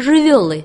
Живелы.